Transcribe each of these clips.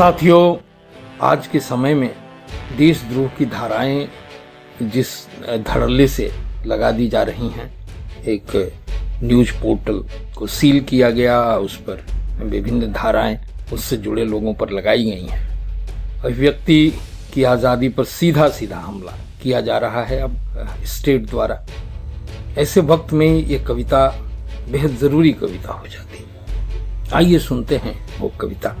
साथियों, आज के समय में देशद्रोह की धाराएँ जिस धड़ल्ले से लगा दी जा रही हैं, एक न्यूज़ पोर्टल को सील किया गया, उस पर विभिन्न धाराएँ उससे जुड़े लोगों पर लगाई गई हैं। अभिव्यक्ति की आज़ादी पर सीधा सीधा हमला किया जा रहा है अब स्टेट द्वारा। ऐसे वक्त में ये कविता बेहद ज़रूरी कविता हो जाती। है आइए सुनते हैं वो कविता।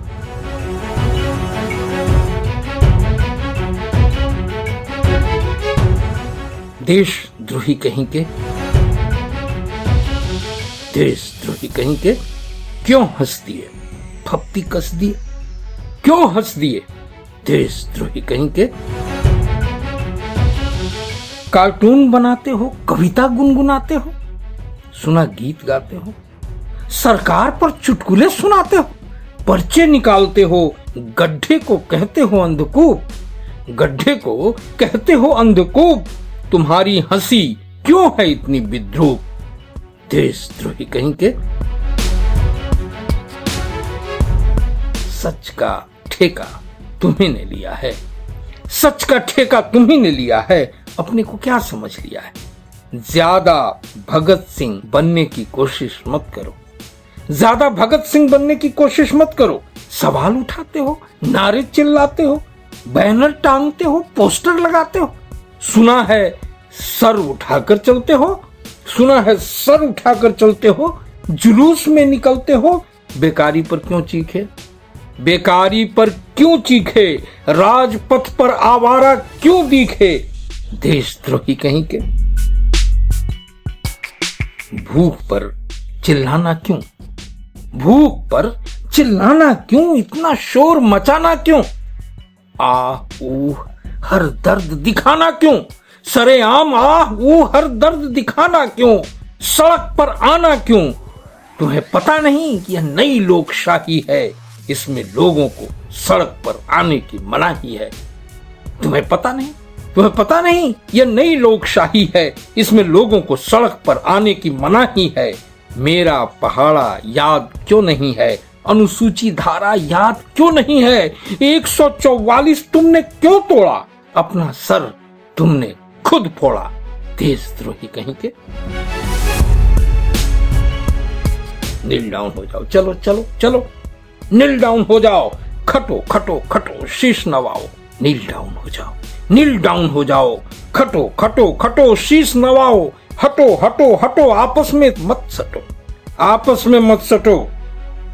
देशद्रोही कहीं के? देश द्रोही कहीं के? क्यों हंस दिए? फप्ती कस दिए? क्यों हंस दिए? देश द्रोही कहीं के? कार्टून बनाते हो, कविता गुनगुनाते हो, सुना गीत गाते हो, सरकार पर चुटकुले सुनाते हो, पर्चे निकालते हो, गड्ढे को कहते हो अंधकूप, गड्ढे को कहते हो अंधकूप। तुम्हारी हँसी क्यों है इतनी विद्रूप? देशद्रोही कहीं के? सच का ठेका तुम्ही ने लिया है। सच का ठेका तुम्ही ने लिया है। अपने को क्या समझ लिया है? ज़्यादा भगत सिंह बनने की कोशिश मत करो। ज़्यादा भगत सिंह बनने की कोशिश मत करो। सवाल उठाते हो, नारे चिल्लाते हो, बैनर टांगते हो, पोस्टर लगाते हो सुना है सर उठाकर चलते हो, सुना है सर उठाकर चलते हो, जुलूस में निकलते हो, बेकारी पर क्यों चीखे? बेकारी पर क्यों चीखे? राजपथ पर आवारा क्यों दिखे? देशद्रोही कहीं के? भूख पर चिल्लाना क्यों? भूख पर चिल्लाना क्यों? इतना शोर मचाना क्यों? आ, ऊ हर दर्द दिखाना क्यों? सरे आम आ ऊ हर दर्द दिखाना क्यों? सड़क पर आना क्यों? तुम्हें पता नहीं कि यह नई लोकशाही है। इसमें लोगों को सड़क पर आने की मनाही है। तुम्हें पता नहीं? तुम्हें पता नहीं यह नई लोकशाही है। इसमें लोगों को सड़क पर आने की मनाही है। मेरा पहाड़ा याद क्यों नहीं है? अनुसूची धारा याद क्यों नहीं है? 144 तुमने क्यों तोड़ा? अपना सर तुमने खुद फोड़ा। देशद्रोही कहीं के। नील डाउन हो जाओ। चलो चलो चलो। नील डाउन हो जाओ। खटो खटो खटो। शीश नवाओ। नील डाउन हो जाओ। नील डाउन हो जाओ। खटो खटो खटो। शीश नवाओ। हटो हटो हटो। आपस में मत सटो। आपस में मत सटो।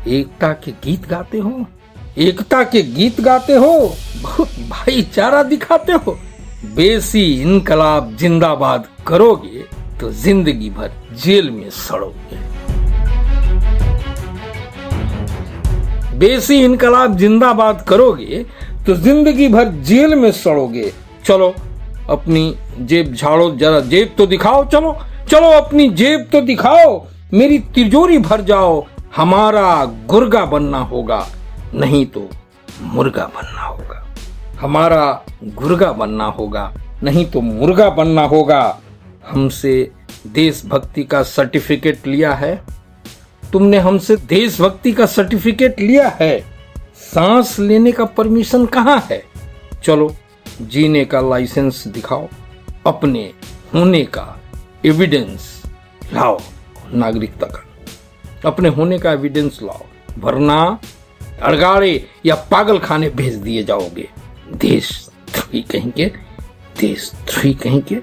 एकता के गीत गाते हो? एकता के गीत गाते हो? बहुत भाईचारा दिखाते हो? बेसी इनकलाब जिंदाबाद करोगे तो ज़िंदगी भर जेल में सड़ोगे। बेसी इनकलाब जिंदाबाद करोगे तो ज़िंदगी भर जेल में सड़ोगे। चलो, अपनी जेब झाड़ो, जरा जेब तो दिखाओ, चलो चलो, अपनी जेब तो दिखाओ, मेरी तिजोरी भर जाओ, हमारा गुर्गा बनना होगा, नहीं तो मुर्गा बनना होगा। हमारा गुर्गा बनना होगा, नहीं तो मुर्गा बनना होगा। हमसे देशभक्ति का सर्टिफिकेट लिया है। तुमने हमसे देशभक्ति का सर्टिफिकेट लिया है। सांस लेने का परमिशन कहाँ है? चलो, जीने का लाइसेंस दिखाओ, अपने होने का एविडेंस लाओ, नागरिकता का। अपने होने का एविडेंस लाओ, वरना अड़गाड़े या पागल खाने भेज दिए जाओगे। देश द्रोही कहेंगे देश द्रोही कहेंगे।